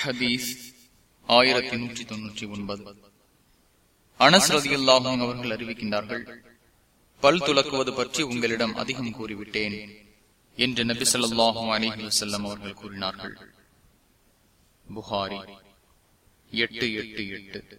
ஹதீஸ் ஆயிரத்தி நூற்றி தொன்னூற்றி ஒன்பது. அனஸ்ரதியுல்லாஹும் அவர்கள் அறிவிக்கின்றார்கள் பல் துலக்குவது பற்றி உங்களிடம் அதிகம் கூறிவிட்டேன் என்று நபி சொல்லாஹும் அலிஹி வசல்லம் அவர்கள் கூறினார்கள். புகாரி எட்டு எட்டு எட்டு.